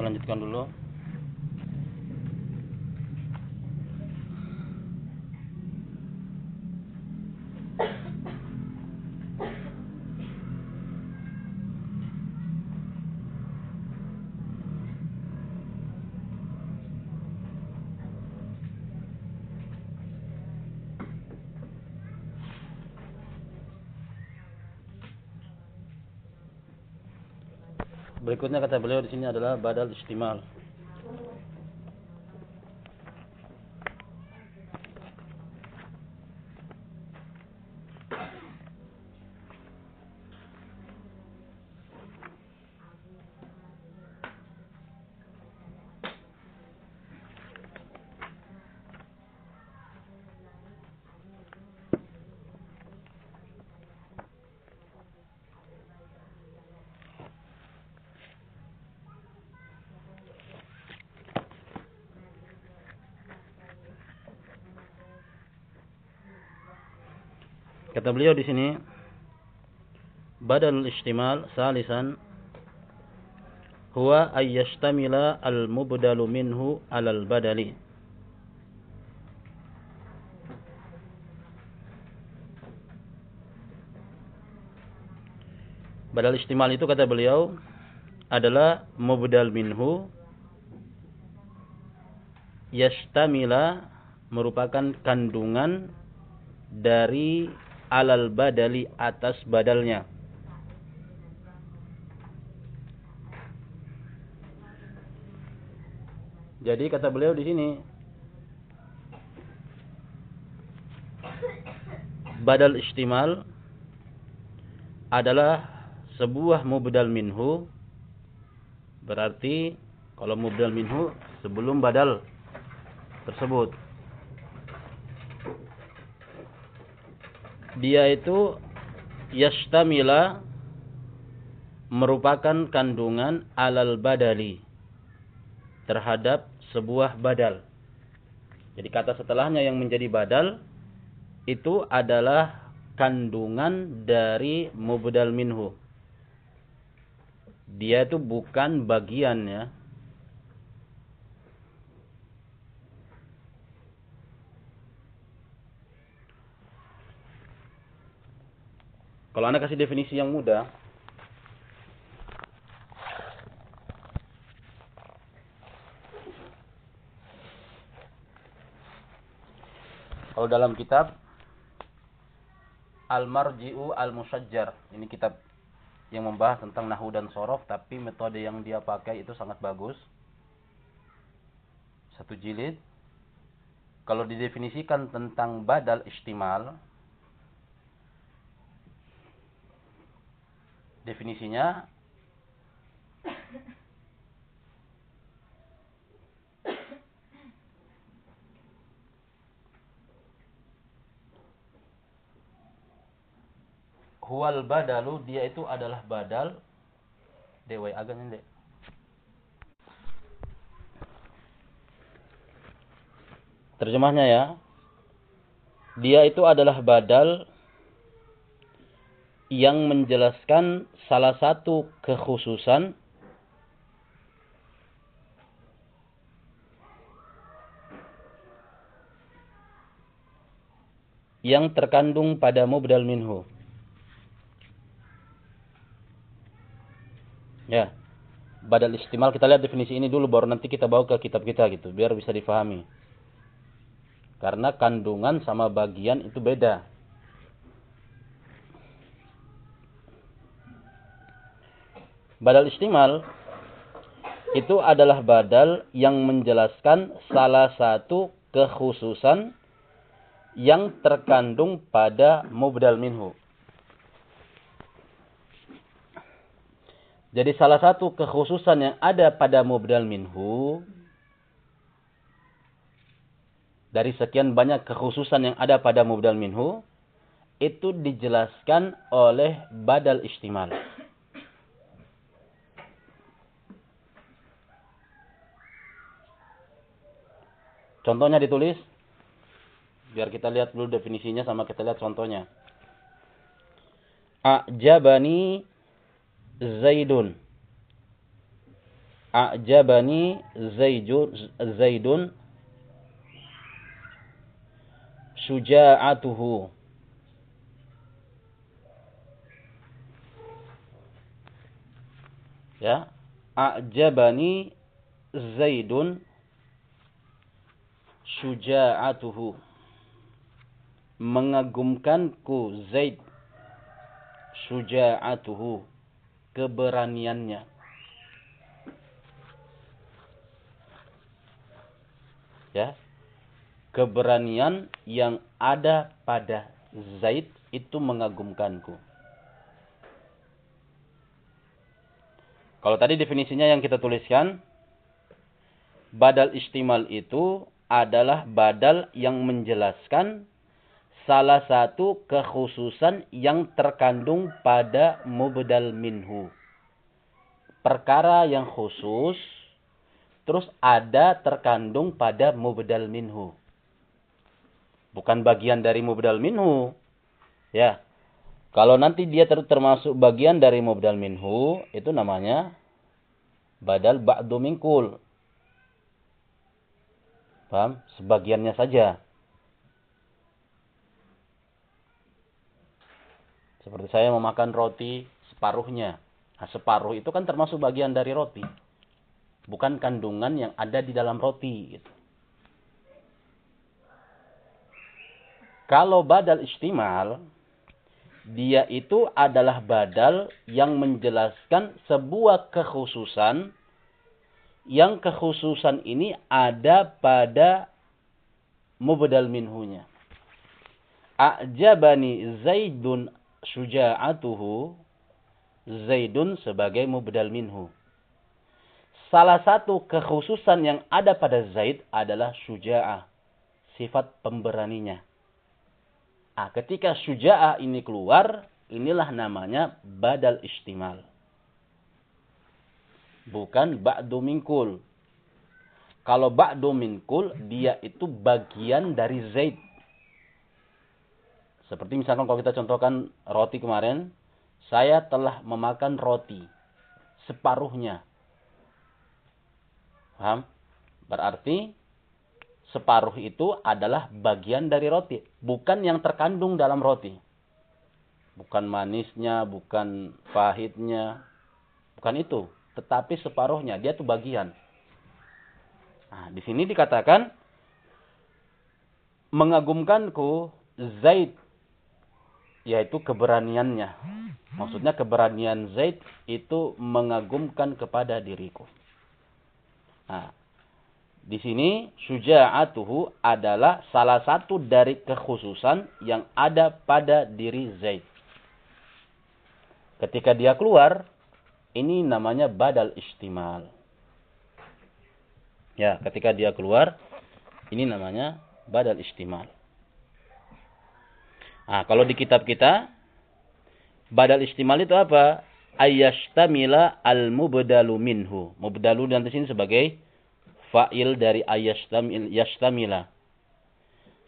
kita lanjutkan dulu. Berikutnya kata beliau di sini adalah badal istimal. Kata beliau di sini badal istimal salisan huwa ay yashtamila al mubdalu minhu alal badali. Badal istimal itu kata beliau adalah mubdal minhu yashtamila merupakan kandungan dari alal badali atas badalnya. Jadi kata beliau di sini badal istimal adalah sebuah mubdal minhu berarti kalau mubdal minhu sebelum badal tersebut dia itu yastamila merupakan kandungan alal badali terhadap sebuah badal. Jadi kata setelahnya yang menjadi badal itu adalah kandungan dari mubdal minhu. Dia itu bukan bagian Kalau Anda kasih definisi yang mudah, kalau dalam kitab Al-Marji'u Al-Musajjar, ini kitab yang membahas tentang nahu dan sorof, tapi metode yang dia pakai itu sangat bagus. Satu jilid. Kalau didefinisikan tentang badal istimal, Definisinya? Huwal badalu dia itu adalah badal. Dewa agak ini Terjemahnya ya. Dia itu adalah badal yang menjelaskan salah satu kekhususan yang terkandung pada mubdal minhu. Ya. Badal istimal kita lihat definisi ini dulu baru nanti kita bawa ke kitab kita gitu biar bisa difahami. Karena kandungan sama bagian itu beda. Badal istimal itu adalah badal yang menjelaskan salah satu kekhususan yang terkandung pada mubdal minhu. Jadi salah satu kekhususan yang ada pada mubdal minhu dari sekian banyak kekhususan yang ada pada mubdal minhu itu dijelaskan oleh badal istimal. Contohnya ditulis. Biar kita lihat dulu definisinya sama kita lihat contohnya. A'jabani Zaidun. a'jabani zaidun zaidun ya a'jabani zaidun syuja'atuhu. Mengagumkanku Zaid syuja'atuhu keberaniannya. Ya. Keberanian yang ada pada Zaid itu mengagumkanku. Kalau tadi definisinya yang kita tuliskan badal istimal itu adalah badal yang menjelaskan salah satu kekhususan yang terkandung pada mubdal minhu. Perkara yang khusus terus ada terkandung pada mubdal minhu. Bukan bagian dari mubdal minhu. Ya. Kalau nanti dia termasuk bagian dari mubdal minhu, itu namanya badal ba'du minkul. Paham? Sebagiannya saja. Seperti saya memakan roti separuhnya. Nah, separuh itu kan termasuk bagian dari roti. Bukan kandungan yang ada di dalam roti. Gitu. Kalau badal istimal, dia itu adalah badal yang menjelaskan sebuah kekhususan yang kekhususan ini ada pada mubdal minhunya. A'jabani Zaidun syuja'atuhu Zaidun sebagai mubdal minhu. Salah satu kekhususan yang ada pada Zaid adalah syuja'ah. Sifat pemberaninya. Ah, ketika syuja'ah ini keluar, inilah namanya badal istimal bukan ba'du minkul. Kalau ba'du minkul, dia itu bagian dari zaid. Seperti misalkan kalau kita contohkan roti kemarin, saya telah memakan roti separuhnya. Paham? Berarti separuh itu adalah bagian dari roti, bukan yang terkandung dalam roti. Bukan manisnya, bukan pahitnya, bukan itu tetapi separuhnya dia tuh bagian. Nah, di sini dikatakan mengagumkanku Zaid yaitu keberaniannya. Maksudnya keberanian Zaid itu mengagumkan kepada diriku. Nah, di sini syuja'atuhu adalah salah satu dari kekhususan yang ada pada diri Zaid. Ketika dia keluar, ini namanya badal istimal. Ya, ketika dia keluar, ini namanya badal istimal. Nah, kalau di kitab kita, badal istimal itu apa? Ayashtamila al-mubdalu minhu. Mubdalu dan sini sebagai fa'il dari ayashtamil, yashtamila.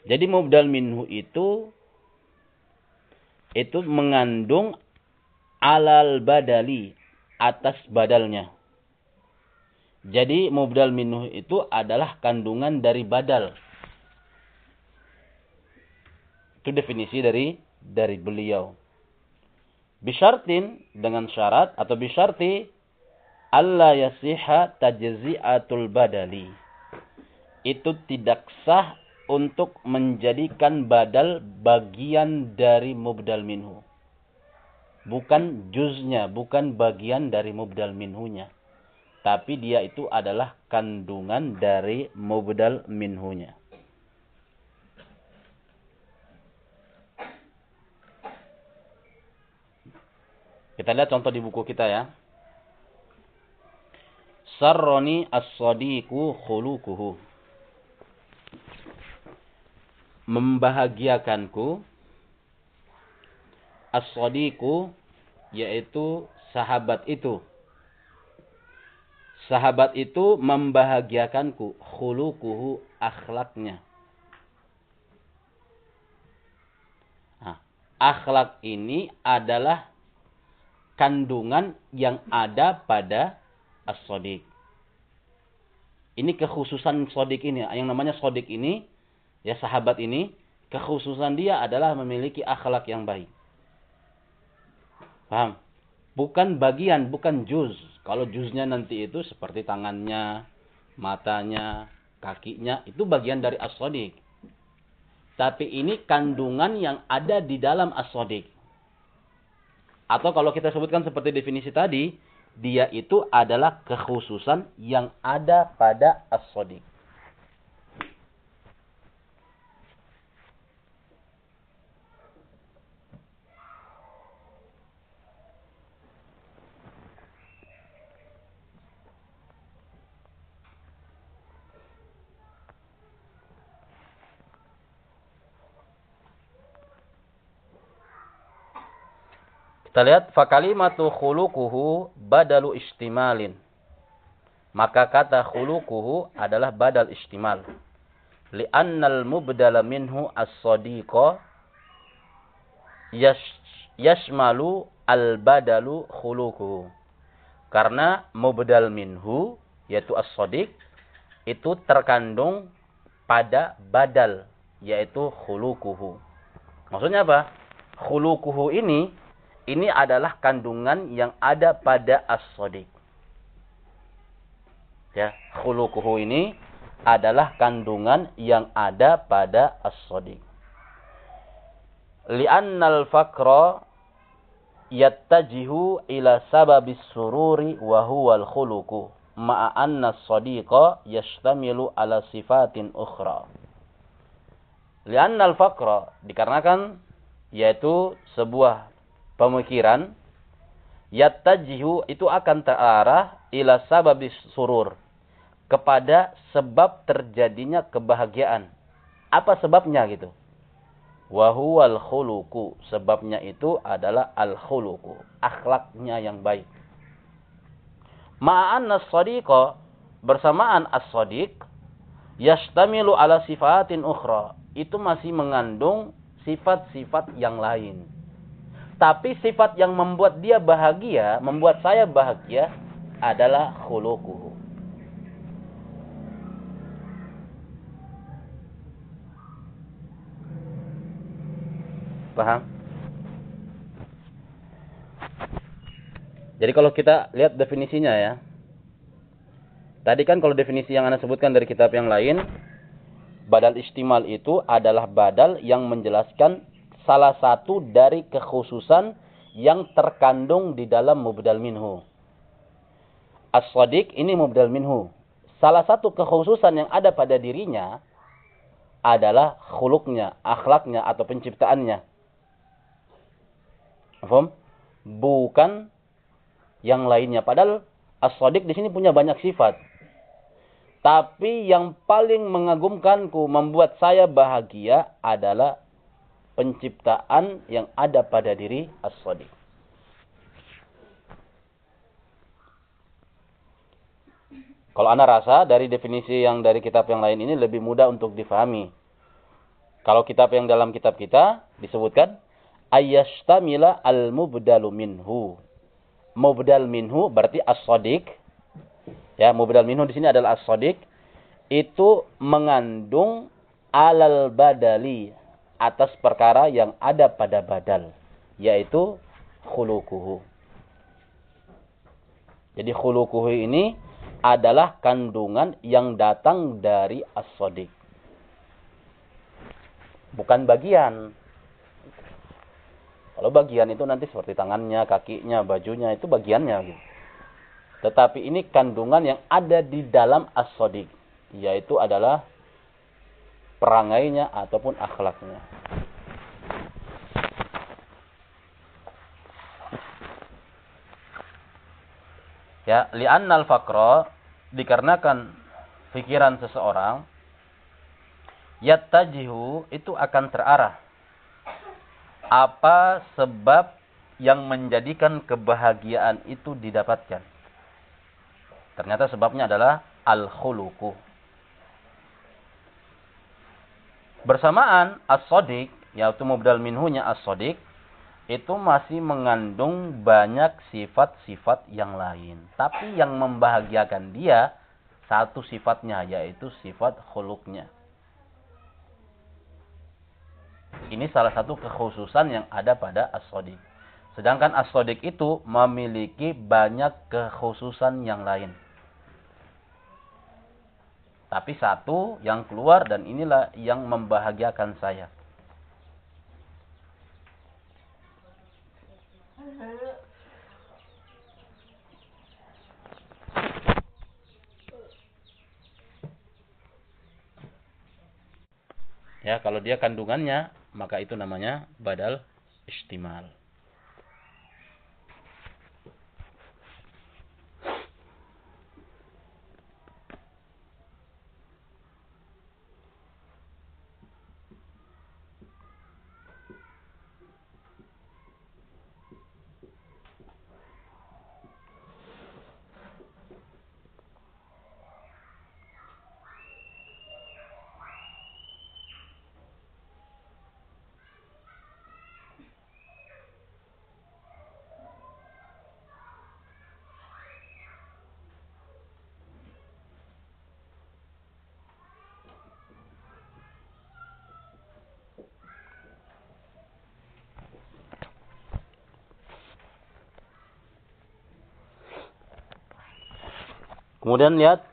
Jadi mubdal minhu itu itu mengandung alal badali atas badalnya. Jadi mubdal minhu itu adalah kandungan dari badal. Itu definisi dari dari beliau. Bisyartin dengan syarat atau bisyarti Allah yasiha tajzi'atul badali. Itu tidak sah untuk menjadikan badal bagian dari mubdal minhu bukan juznya, bukan bagian dari mubdal minhunya. Tapi dia itu adalah kandungan dari mubdal minhunya. Kita lihat contoh di buku kita ya. Sarroni as-sadiku khulukuhu. Membahagiakanku as-sadiqu yaitu sahabat itu. Sahabat itu membahagiakanku khuluquhu akhlaknya. Nah, akhlak ini adalah kandungan yang ada pada as-sadiq. Ini kekhususan sodik ini. Yang namanya sodik ini, ya sahabat ini, kekhususan dia adalah memiliki akhlak yang baik. Paham? Bukan bagian, bukan juz. Kalau juznya nanti itu seperti tangannya, matanya, kakinya, itu bagian dari as-sodik. Tapi ini kandungan yang ada di dalam as-sodik. Atau kalau kita sebutkan seperti definisi tadi, dia itu adalah kekhususan yang ada pada as-sodik. Kita lihat fakalimatu khuluquhu badalu istimalin. Maka kata khuluquhu adalah badal istimal. Li'annal mubdala minhu as-sadiqa yashmalu al-badalu khuluquhu. Karena mubdal minhu yaitu as-sadiq itu terkandung pada badal yaitu khuluquhu. Maksudnya apa? Khuluquhu ini ini adalah kandungan yang ada pada as-sadiq. Ya, khuluquhu ini adalah kandungan yang ada pada as-sadiq. Li'annal faqra yattajihu ila sababis sururi wa huwa al-khuluqu ma'a anna as-sadiqa yashtamilu ala sifatin ukhra. Li'annal faqra dikarenakan yaitu sebuah pemikiran yattajihu itu akan terarah ila sababis surur kepada sebab terjadinya kebahagiaan. Apa sebabnya gitu? Wahuwal khuluku. Sebabnya itu adalah al khuluku. Akhlaknya yang baik. Ma'an as-sadiqa. Bersamaan as-sadiq. Yashtamilu ala sifatin ukhra. Itu masih mengandung sifat-sifat yang lain. Tapi sifat yang membuat dia bahagia, membuat saya bahagia adalah khuluquhu. Paham? Jadi kalau kita lihat definisinya ya. Tadi kan kalau definisi yang Anda sebutkan dari kitab yang lain, badal istimal itu adalah badal yang menjelaskan salah satu dari kekhususan yang terkandung di dalam mubdal minhu. As-sadiq ini mubdal minhu. Salah satu kekhususan yang ada pada dirinya adalah khuluknya, akhlaknya atau penciptaannya. Faham? Bukan yang lainnya. Padahal as-sadiq di sini punya banyak sifat. Tapi yang paling mengagumkanku, membuat saya bahagia adalah penciptaan yang ada pada diri as-sadiq. Kalau Anda rasa dari definisi yang dari kitab yang lain ini lebih mudah untuk difahami. Kalau kitab yang dalam kitab kita disebutkan ayyashtamila al-mubdalu minhu. Mubdal minhu berarti as-sadiq. Ya, mubdal minhu di sini adalah as-sadiq. Itu mengandung alal badali atas perkara yang ada pada badal yaitu khuluquhu. Jadi khuluquhu ini adalah kandungan yang datang dari as-sadiq. Bukan bagian. Kalau bagian itu nanti seperti tangannya, kakinya, bajunya itu bagiannya. Tetapi ini kandungan yang ada di dalam as-sadiq, yaitu adalah perangainya ataupun akhlaknya. Ya, li'annal faqra dikarenakan pikiran seseorang yattajihu itu akan terarah. Apa sebab yang menjadikan kebahagiaan itu didapatkan? Ternyata sebabnya adalah al-khuluqu Bersamaan as-sadiq, yaitu mubdal minhunya as-sadiq, itu masih mengandung banyak sifat-sifat yang lain. Tapi yang membahagiakan dia satu sifatnya yaitu sifat khuluknya. Ini salah satu kekhususan yang ada pada as-sodik. Sedangkan as-sodik itu memiliki banyak kekhususan yang lain. Tapi satu yang keluar dan inilah yang membahagiakan saya. Ya, kalau dia kandungannya, maka itu namanya badal istimal. Kemudian lihat.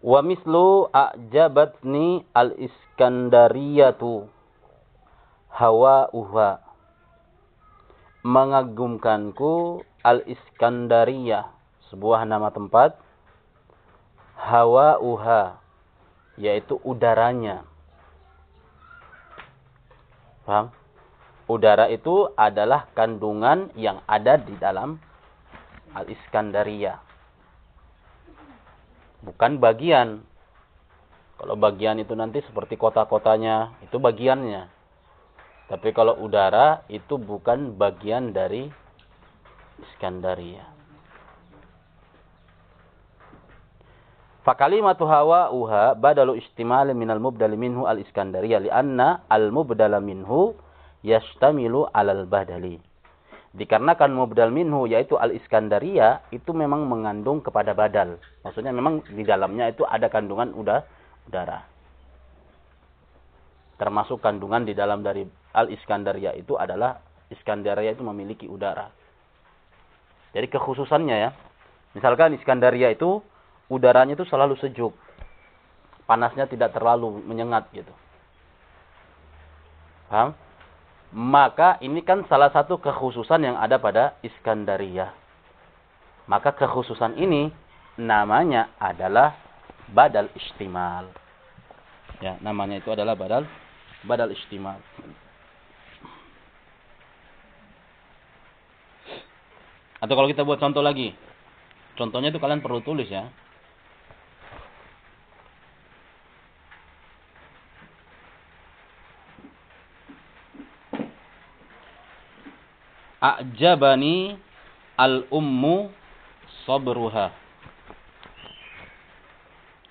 Wa mislu a'jabatni al-iskandariyatu hawa uha mengagumkanku al-iskandariyah sebuah nama tempat hawa uha yaitu udaranya. Paham? Udara itu adalah kandungan yang ada di dalam al-iskandariyah bukan bagian. Kalau bagian itu nanti seperti kota-kotanya, itu bagiannya. Tapi kalau udara itu bukan bagian dari Iskandaria. Fakalimatu hawa uha badalu istimal minal mubdal minhu al Iskandaria lianna al mubdal minhu yastamilu alal badali. Dikarenakan mubdal minhu yaitu al-Iskandaria itu memang mengandung kepada badal. Maksudnya memang di dalamnya itu ada kandungan udah udara. Termasuk kandungan di dalam dari al-Iskandaria itu adalah Iskandaria itu memiliki udara. Jadi kekhususannya ya. Misalkan Iskandaria itu udaranya itu selalu sejuk. Panasnya tidak terlalu menyengat gitu. Paham? Maka ini kan salah satu kekhususan yang ada pada Iskandaria. Maka kekhususan ini namanya adalah badal istimal. Ya, namanya itu adalah badal badal istimal. Atau kalau kita buat contoh lagi. Contohnya itu kalian perlu tulis ya. A'jabani al-ummu sabruha.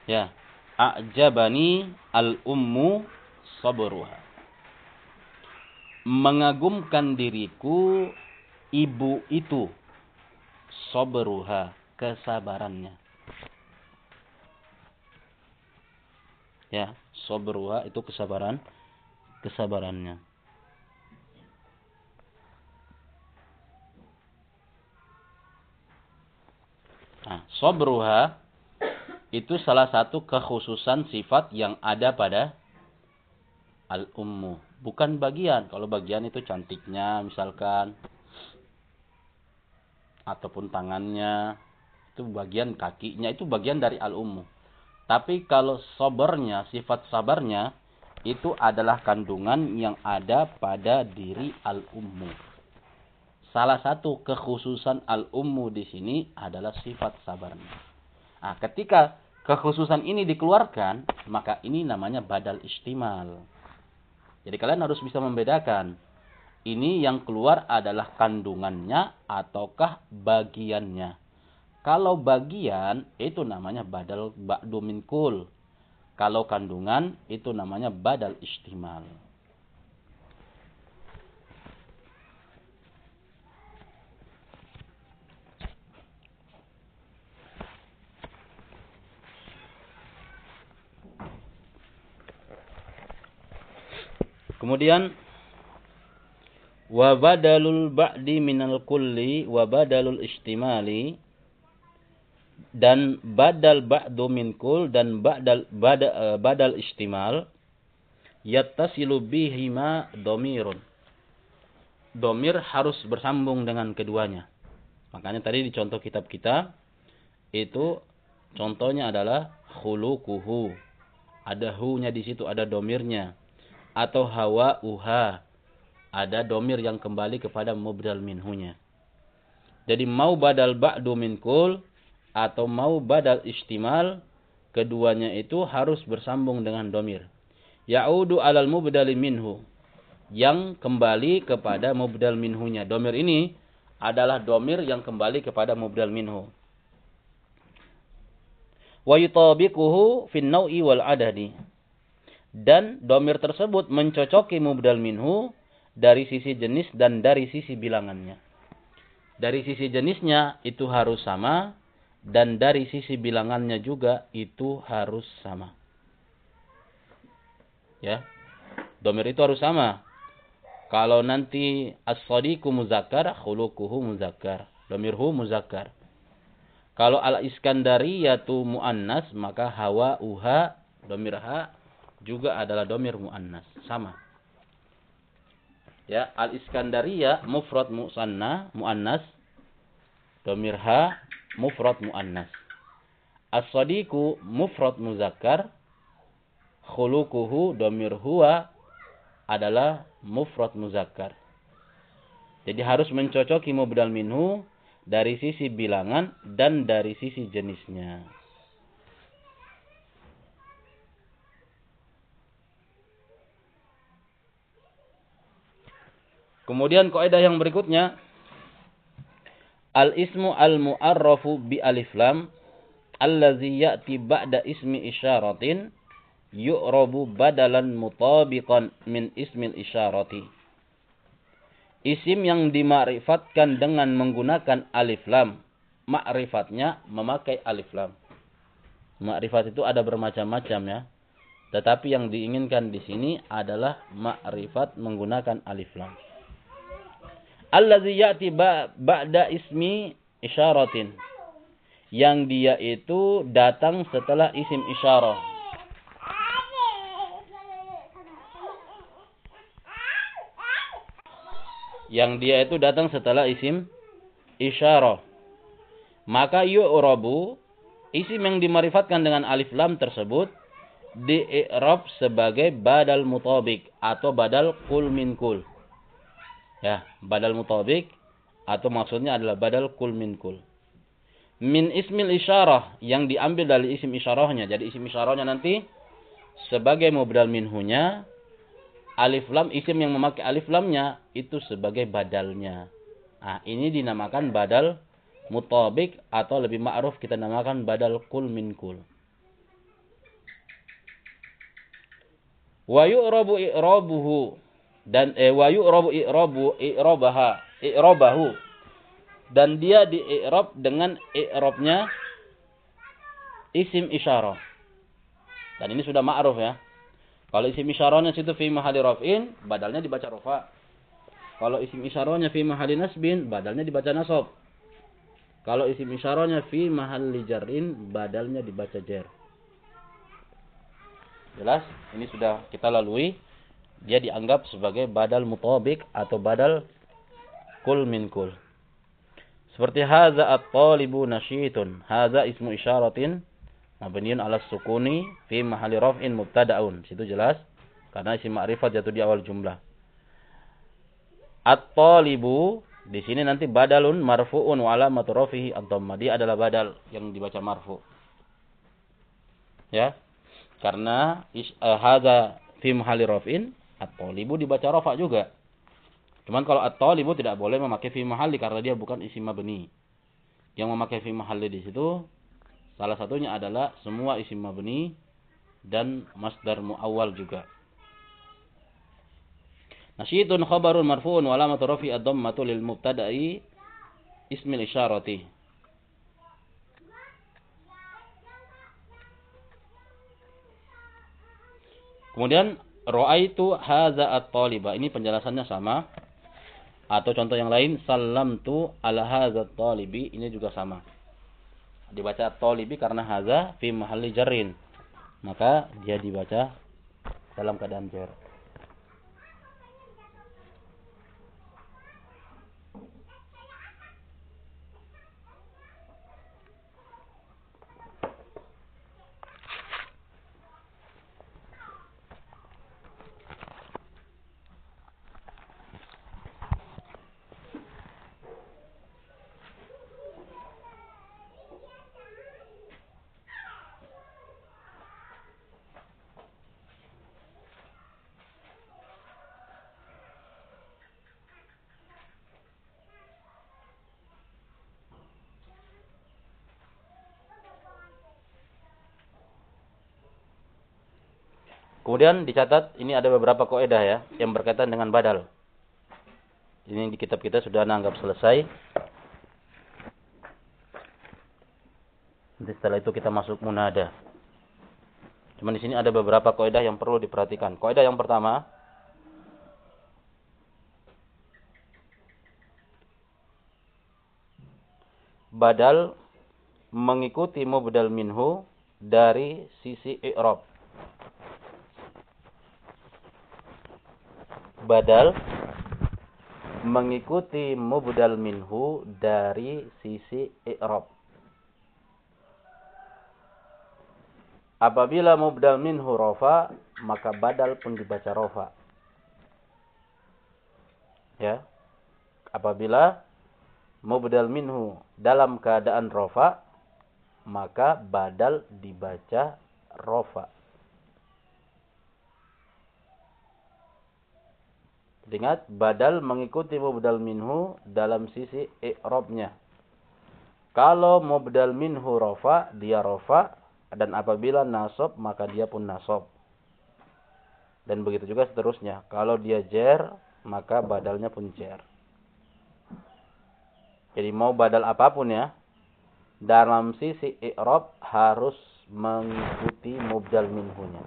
Ya. A'jabani al-ummu sabruha. Mengagumkan diriku ibu itu sabruha, kesabarannya. Ya, sabruha itu kesabaran, kesabarannya. Nah, sobruha itu salah satu kekhususan sifat yang ada pada al-ummu. Bukan bagian. Kalau bagian itu cantiknya misalkan. Ataupun tangannya. Itu bagian kakinya. Itu bagian dari al-ummu. Tapi kalau sobernya, sifat sabarnya. Itu adalah kandungan yang ada pada diri al-ummu salah satu kekhususan al-ummu di sini adalah sifat sabarnya. Nah, ketika kekhususan ini dikeluarkan, maka ini namanya badal istimal. Jadi kalian harus bisa membedakan. Ini yang keluar adalah kandungannya ataukah bagiannya. Kalau bagian itu namanya badal ba'du min kul. Kalau kandungan itu namanya badal istimal. Kemudian wa badalul ba'di minal kulli wa badalul dan badal ba'du min kul dan badal badal, eh, badal istimal yattasilu bihima domirun. Domir harus bersambung dengan keduanya. Makanya tadi di contoh kitab kita itu contohnya adalah khuluquhu. Ada hu-nya di situ, ada domirnya. Atau hawa uha. Ada domir yang kembali kepada mubdal minhunya. Jadi mau badal ba'du min kul atau mau badal istimal, keduanya itu harus bersambung dengan domir. Ya'udu alal mubdal minhu. Yang kembali kepada mubdal minhunya. Domir ini adalah domir yang kembali kepada mubdal minhu. Wa yutabiquhu fin naw'i wal adadi. Dan domir tersebut mencocoki mubdal minhu dari sisi jenis dan dari sisi bilangannya. Dari sisi jenisnya itu harus sama dan dari sisi bilangannya juga itu harus sama. Ya. Domir itu harus sama. Kalau nanti as-sadiqu muzakkar, khuluquhu muzakkar. Domirhu muzakkar. Kalau al-iskandariyatu muannas, maka hawa uha domir ha juga adalah domir muannas, sama. Ya, al-iskandariyah mufrad musanna muannas, domir ha mufrad muannas. As-sadiqu mufrad muzakkar, khuluquhu domir huwa adalah mufrad muzakkar. Jadi harus mencocoki mubdal minhu dari sisi bilangan dan dari sisi jenisnya. Kemudian kaidah yang berikutnya al-ismu al-mu'arrafu bi alif lam allazi ya'ti ba'da ismi isyaratin yu'rabu badalan mutabiqan min ismil isyarati. Isim yang dimakrifatkan dengan menggunakan alif lam. Makrifatnya memakai alif lam. Makrifat itu ada bermacam-macam ya. Tetapi yang diinginkan di sini adalah makrifat menggunakan alif lam. Allazi ya'ti ba'da ismi isyaratin. Yang dia itu datang setelah isim isyarah yang dia itu datang setelah isim isyarah. Maka yu'rabu isim yang dimarifatkan dengan alif lam tersebut di sebagai badal mutabik atau badal kul min kul. Ya, badal mutabik atau maksudnya adalah badal kul min kul. Min ismil isyarah yang diambil dari isim isyarahnya. Jadi isim isyarahnya nanti sebagai mubdal minhunya alif lam isim yang memakai alif lamnya itu sebagai badalnya. Nah, ini dinamakan badal mutabik atau lebih ma'ruf kita namakan badal kul min kul. Wa yu'rabu i'rabuhu dan eh, wa yu'rabu i'rabu i'rabaha i'rabahu dan dia di i'rab dengan i'rabnya isim isyarah. Dan ini sudah ma'ruf ya. Kalau isim isyarahnya situ fi mahali raf'in, badalnya dibaca rofa. Kalau isim isyarahnya fi mahali nasbin, badalnya dibaca nasab. Kalau isim isyarahnya fi mahali jarrin, badalnya dibaca jar. Jelas? Ini sudah kita lalui. Dia dianggap sebagai badal mutabik atau badal kul min kul. Seperti haza at-talibu nasyitun. Haza ismu isyaratin mabniun ala sukuni fi mahali raf'in mubtada'un. Situ jelas karena isim ma'rifat jatuh di awal jumlah. At-talibu di sini nanti badalun marfu'un wa alamatu rafihi ad-dhamma. Dia adalah badal yang dibaca marfu. Ya. Karena uh, hadza fi mahali raf'in at-talibu dibaca rafa juga. Cuman kalau at-talibu tidak boleh memakai fi mahali karena dia bukan isim mabni. Yang memakai fi mahali di situ Salah satunya adalah semua isim mabni dan masdar muawwal juga. Nasyidun khabarun marfu'un wa alamatu rafi ad-dhammatu lil mubtada'i ismil isyarati. Kemudian Ra'aitu hadza at-taliba. Ini penjelasannya sama. Atau contoh yang lain, salamtu ala hadza at-talibi. Ini juga sama. Dibaca at-talibi karena hadza fi mahalli jarrin. Maka dia dibaca dalam keadaan jar. Kemudian dicatat ini ada beberapa kaidah ya yang berkaitan dengan badal. Ini di kitab kita sudah anggap selesai. Nanti setelah itu kita masuk munada. Cuma di sini ada beberapa kaidah yang perlu diperhatikan. Kaidah yang pertama, badal mengikuti mubdal minhu dari sisi i'rab. Badal mengikuti mubdal minhu dari sisi i'rab. Apabila mubdal minhu rofa, maka badal pun dibaca rofa. Ya. Apabila mubdal minhu dalam keadaan rofa, maka badal dibaca rofa. Ingat, badal mengikuti mubdal minhu dalam sisi i'robnya. Kalau mubdal minhu rofa, dia rofa. Dan apabila nasob, maka dia pun nasob. Dan begitu juga seterusnya. Kalau dia jer, maka badalnya pun jer. Jadi mau badal apa pun ya, dalam sisi i'rob harus mengikuti mubdal minhunya.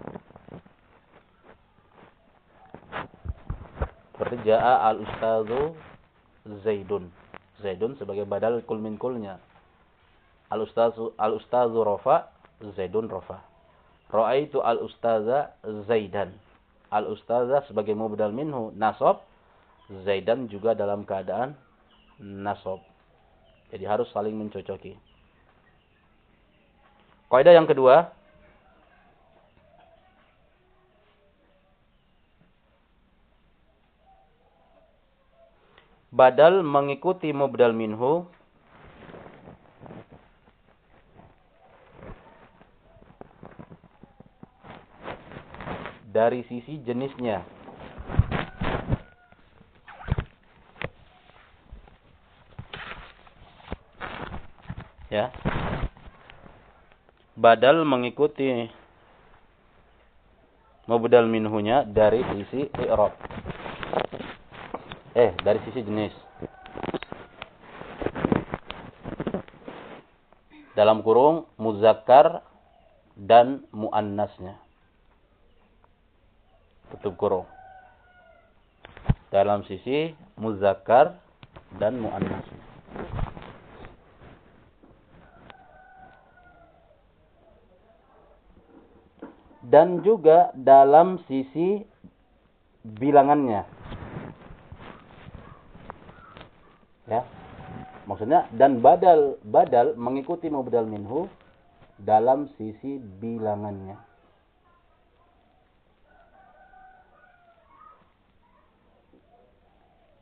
Seperti ja'a al-ustadzu Zaidun. Zaidun sebagai badal kul min kulnya. Al-ustadzu al-ustadzu Rafa, Zaidun Rafa. Ra'aitu al-ustadza Zaidan. Al-ustadza sebagai mubdal minhu nasab, Zaidan juga dalam keadaan nasab. Jadi harus saling mencocoki. Kaidah yang kedua, badal mengikuti mubdal minhu dari sisi jenisnya. Ya. Badal mengikuti mubdal minhunya dari sisi i'rab. Eh, dari sisi jenis. Dalam kurung muzakkar dan muannasnya. Tutup kurung. Dalam sisi muzakkar dan muannasnya. Dan juga dalam sisi bilangannya. Ya. Maksudnya dan badal badal mengikuti mubdal minhu dalam sisi bilangannya.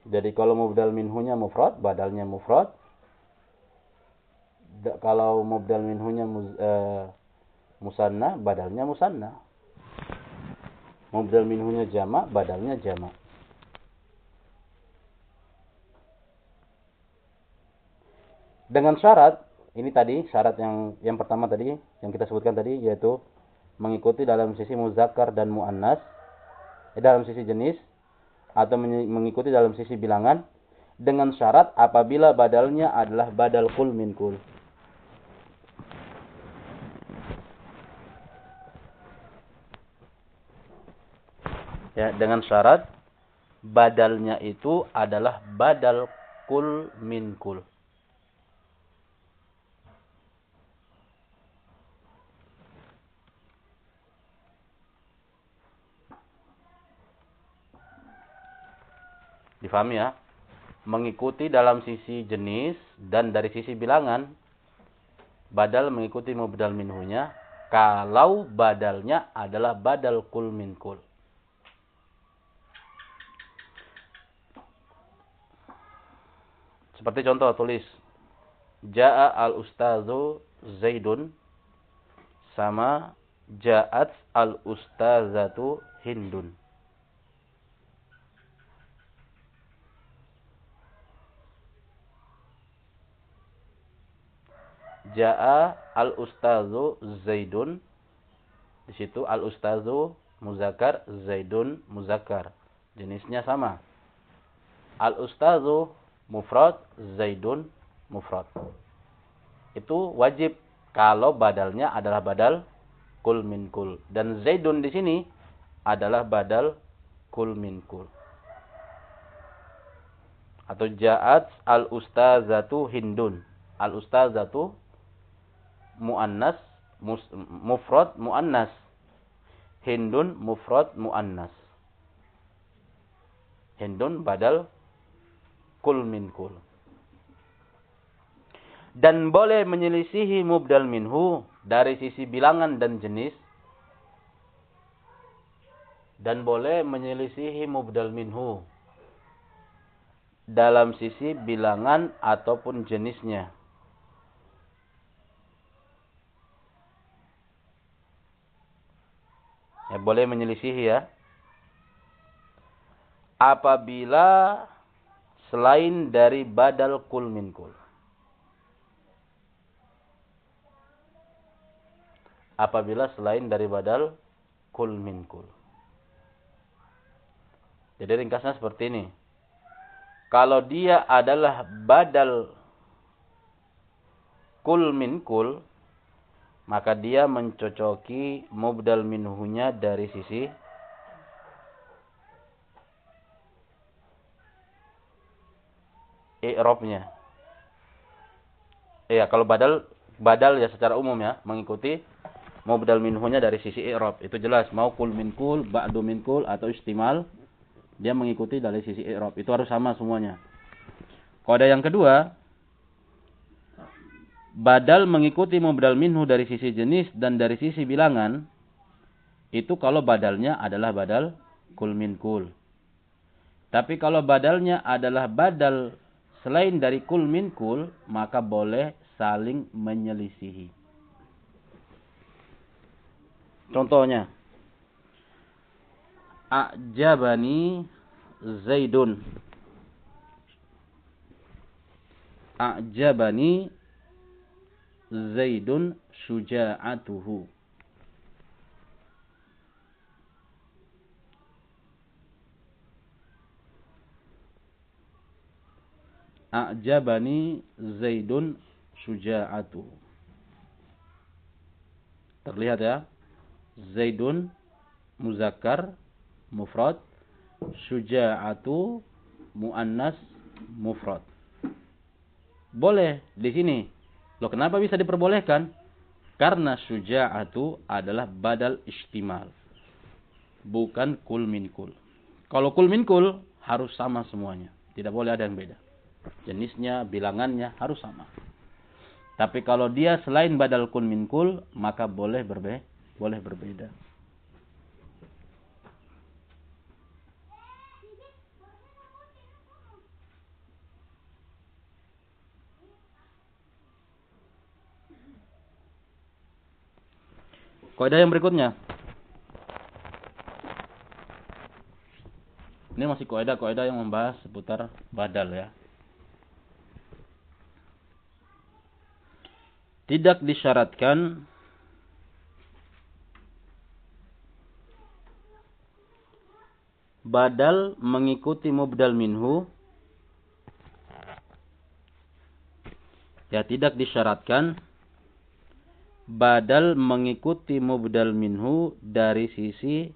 Jadi kalau mubdal minhunya mufrad, badalnya mufrad. Kalau mubdal minhunya uh, musanna, badalnya musanna. Mubdal minhunya jama, badalnya jama. Dengan syarat, ini tadi syarat yang yang pertama tadi yang kita sebutkan tadi yaitu mengikuti dalam sisi muzakkar dan muannas eh, dalam sisi jenis atau mengikuti dalam sisi bilangan dengan syarat apabila badalnya adalah badal kul min kul. Ya, dengan syarat badalnya itu adalah badal kul min kul. Difahami ya? Mengikuti dalam sisi jenis dan dari sisi bilangan. Badal mengikuti mubdal minhunya. Kalau badalnya adalah badal kul min kul. Seperti contoh tulis. Ja'a al-ustazu Zaidun sama Ja'at al-ustazatu Hindun. Ja'a al-ustazu Zaidun. Di situ al-ustazu muzakkar, Zaidun muzakkar. Jenisnya sama. Al-ustazu mufrad, Zaidun mufrad. Itu wajib kalau badalnya adalah badal kul min kul. Dan Zaidun di sini adalah badal kul min kul. Atau ja'at al-ustazatu Hindun. Al-ustazatu muannas mufrad muannas. Hindun mufrad muannas. Hindun badal kul min kul. Dan boleh menyelisihi mubdal minhu dari sisi bilangan dan jenis. Dan boleh menyelisihi mubdal minhu dalam sisi bilangan ataupun jenisnya Ya, boleh menyelisihi ya. Apabila selain dari badal kul min kul. Apabila selain dari badal kul min kul. Jadi ringkasnya seperti ini. Kalau dia adalah badal kul min kul, maka dia mencocoki mubdal minhunya dari sisi i'rabnya. Iya, kalau badal badal ya secara umum ya, mengikuti mubdal minhunya dari sisi i'rab. Itu jelas mau kul min kul, ba'du min kul atau istimal dia mengikuti dari sisi i'rab. Itu harus sama semuanya. Kode yang kedua, badal mengikuti mubdal minhu dari sisi jenis dan dari sisi bilangan itu kalau badalnya adalah badal kul min kul. Tapi kalau badalnya adalah badal selain dari kul min kul, maka boleh saling menyelisihi. Contohnya, A'jabani Zaidun. A'jabani Zaidun syuja'atuhu. A'jabani Zaidun syuja'atuhu. Terlihat ya. Zaidun muzakkar mufrad syuja'atu muannas mufrad. Boleh di sini Loh kenapa bisa diperbolehkan? Karena syuja'atu adalah badal istimal. Bukan kul min kul. Kalau kul min kul harus sama semuanya. Tidak boleh ada yang beda. Jenisnya, bilangannya harus sama. Tapi kalau dia selain badal kul min kul, maka boleh berbeda. Boleh berbeda. Kaidah yang berikutnya. Ini masih kaidah-kaidah yang membahas seputar badal ya. Tidak disyaratkan badal mengikuti mubdal minhu ya tidak disyaratkan badal mengikuti mubdal minhu dari sisi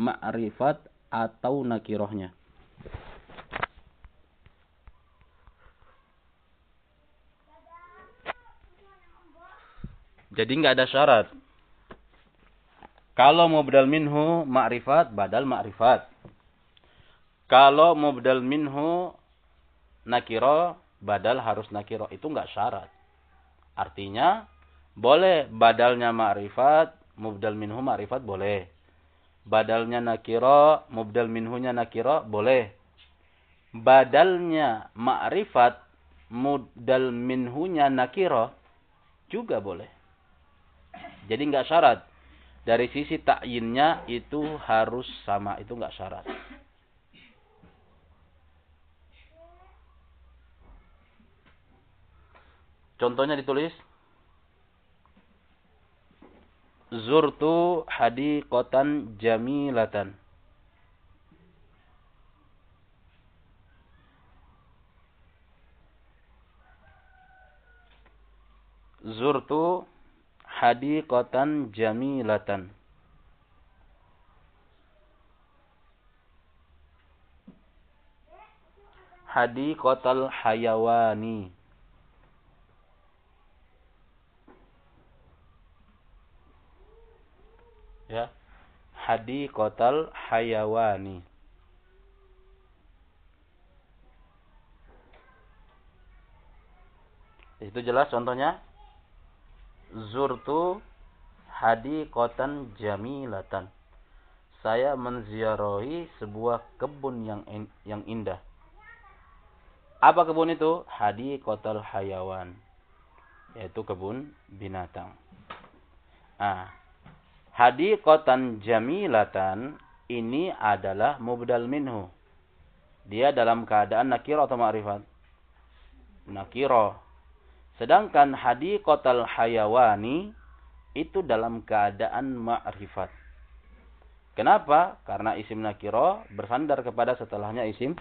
ma'rifat atau nakirohnya. Jadi nggak ada syarat. Kalau mubdal minhu ma'rifat, badal ma'rifat. Kalau mubdal minhu nakiro, badal harus nakiro. Itu nggak syarat. Artinya, boleh badalnya ma'rifat, mubdal minhu ma'rifat boleh. Badalnya nakiro, mubdal minhunya nakiro boleh. Badalnya ma'rifat, mubdal minhunya nakiro juga boleh. Jadi nggak syarat. Dari sisi takyinnya itu harus sama, itu nggak syarat. Contohnya ditulis Zurtu hadiqatan jamilatan. Zurtu hadiqatan jamilatan. Hadiqatal hayawani. Ya. Hadiqatal hayawani. Itu jelas contohnya? zurtu hadiqatan jamilatan. Saya menziarahi sebuah kebun yang yang indah. Apa kebun itu? Hadiqatal hayawan. Yaitu kebun binatang. Ah. Hadiqatan jamilatan ini adalah mubdal minhu. Dia dalam keadaan nakiro atau ma'rifat? Nakiro Sedangkan hadiqatal hayawani itu dalam keadaan ma'rifat. Kenapa? Karena isim nakiro bersandar kepada setelahnya isim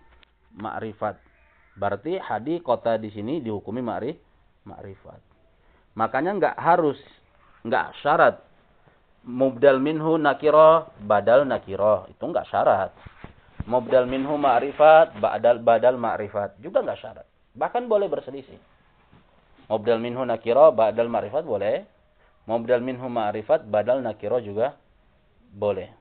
ma'rifat. Berarti hadiqata di sini dihukumi ma'rif ma'rifat. Makanya nggak harus, nggak syarat mubdal minhu nakiro badal nakiro itu nggak syarat. Mubdal minhu ma'rifat badal badal ma'rifat juga nggak syarat. Bahkan boleh berselisih. Mubdal minhu nakiro badal ma'rifat boleh. Mubdal minhu ma'rifat badal nakiro juga boleh.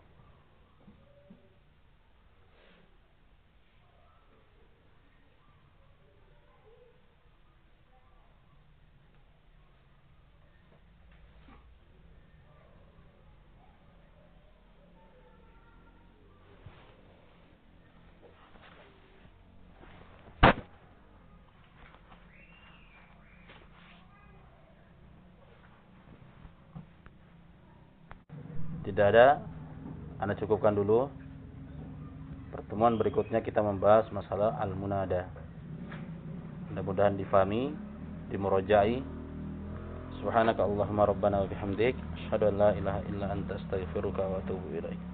Tidak ada. Anda cukupkan dulu. Pertemuan berikutnya kita membahas masalah al-munada. Mudah-mudahan difahami, dimurojai. Subhanaka Allahumma rabbana wa bihamdik. Asyhadu an la ilaha illa anta astaghfiruka wa atubu ilaik.